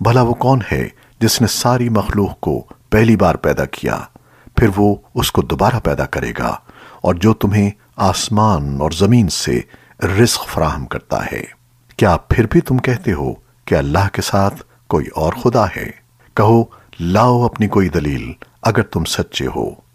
بھلا وہ کون ہے جس نے ساری مخلوق کو پہلی بار پیدا کیا؟ پھر وہ اس کو دوبارہ پیدا کرے گا اور جو تمہیں آسمان اور زمین سے رزق فراہم کرتا ہے۔ کیا پھر بھی تم کہتے ہو کہ اللہ کے ساتھ کوئی اور خدا ہے؟ کہو، لاؤ اپنی کوئی دلیل اگر تم سچے ہو۔